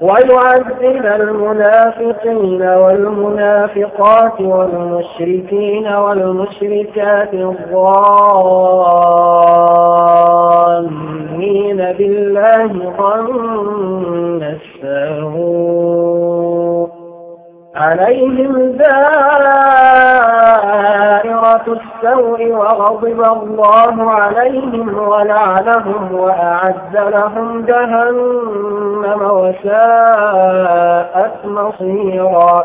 ويعذب المنافقين والمنافقات والمشركين والمشركات الظانين بالله ظن السوء عليهم دائرة السوء وغضب الله عليهم ولعنهم وأعد لهم جهنم وساءت مصيرا.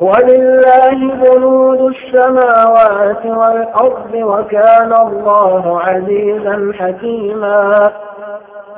ولله جنود السماوات والأرض وكان الله عزيزا حكيما.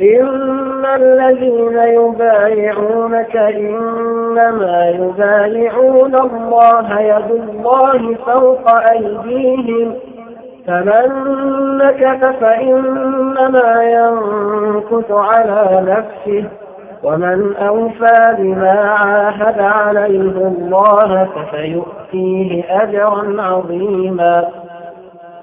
إن الذين يبايعونك إنما يبايعون الله يد الله فوق أيديهم فمن نكث فإنما ينكث على نفسه ومن أوفى بما عاهد عليه الله فسيؤتيه أجرا عظيما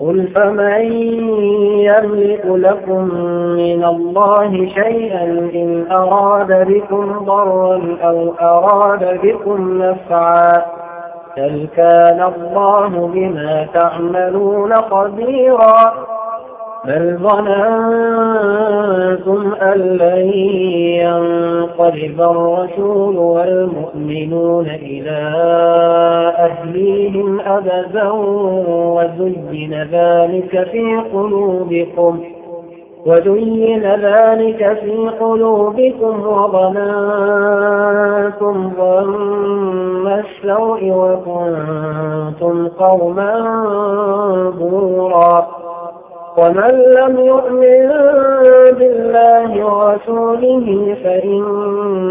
قل فمن يملك لكم من الله شيئا إن أراد بكم ضرا أو أراد بكم نفعا بل كان الله بما تعملون خبيرا بل ظننتم أن لن ينقلب الرسول والمؤمنون إلى أهليهم أبدا وزين ذلك في قلوبكم وزين ذلك في قلوبكم وظننتم ظن السوء وكنتم قوما بورا ومن لم يؤمن بالله ورسوله فإنا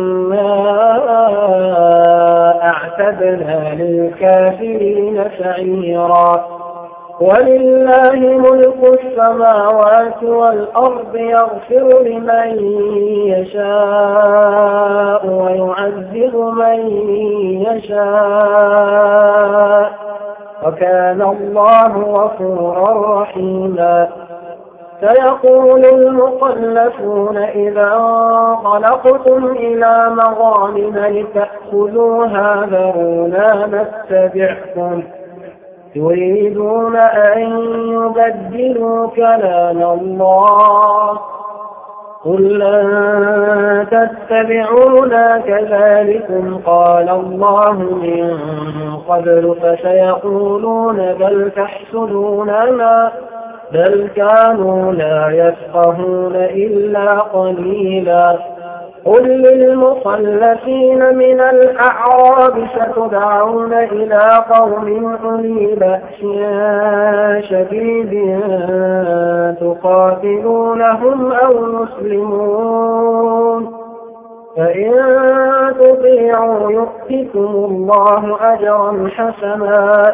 أعتدنا للكافرين سعيرا. ولله ملك السماوات والأرض يغفر لمن يشاء ويعذب من يشاء. وكان الله غفورا رحيما. سيقول المخلفون إذا انطلقتم إلى مغانم لتأخذوها ذرونا نتبعكم. يريدون أن يبدلوا كلام الله. قل لن تتبعونا كذلكم قال الله من قبل فسيقولون بل تحسدوننا. بل كانوا لا يفقهون إلا قليلا. قل للمخلفين من الأعراب ستدعون إلى قوم أولي بأس شديد تقاتلونهم أو يسلمون. فإن تطيعوا يؤتكم الله أجرا حسنا.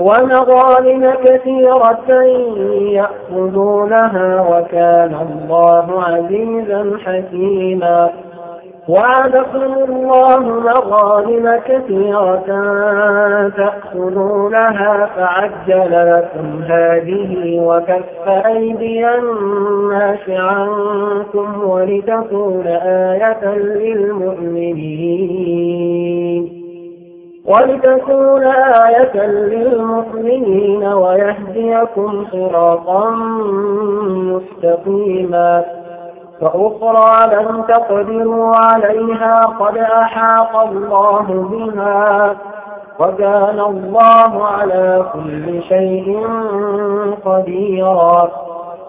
ومظالم كثيرة يأخذونها وكان الله عزيزا حكيما. وعدكم الله مظالم كثيرة تأخذونها فعجل لكم هذه وكف أيدي الناس عنكم ولتكون آية للمؤمنين. ولتكون آية للمؤمنين ويهديكم صراطا مستقيما. وأخرى لم تقدروا عليها قد أحاط الله بها وكان الله على كل شيء قديرا.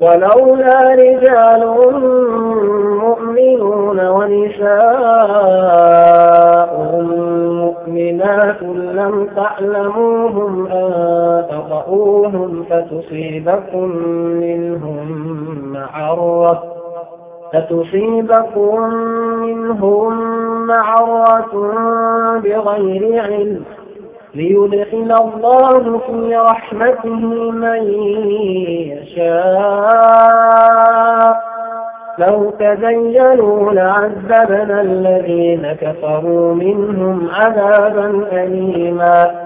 ولولا رجال مؤمنون ونساء مؤمنات لم تعلموهم أن تطؤوهم فتصيبكم منهم معرة فتصيبكم منهم معرة بغير علم ليدخل الله في رحمته من يشاء. لو تزينوا لعذبنا الذين كفروا منهم عذابا أليما.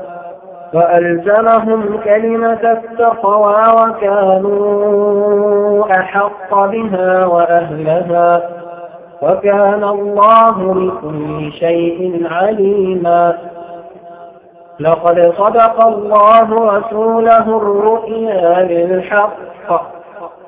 وألزمهم كلمة التقوى وكانوا أحق بها وأهلها وكان الله بكل شيء عليما. لقد صدق الله رسوله الرؤيا للحق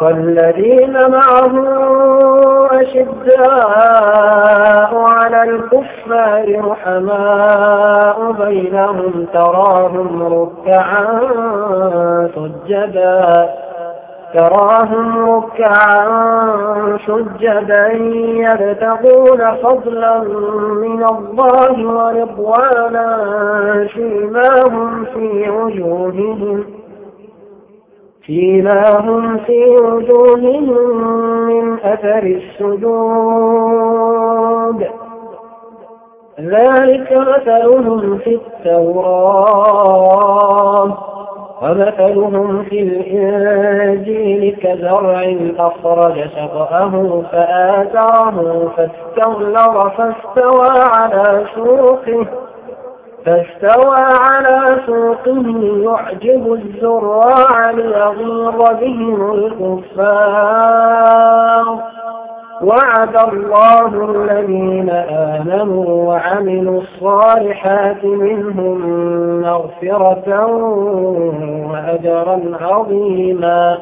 والذين معه أشداء على الكفار رحماء بينهم تراهم ركعا سجدا تراهم ركعا سجدا يبتغون فضلا من الله ورضوانا فيما هم في وجوههم. فيما هم في وجوههم من أثر السجود. ذلك مثلهم في التوراة ومثلهم في الإنجيل كزرع أخرج شطأه فآتاه فاستغلظ فاستوى على سوقه فاستوى على سوقه يعجب الزراع ليغيظ بهم الكفار. وعد الله الذين آمنوا وعملوا الصالحات منهم مغفرة وأجرا عظيما.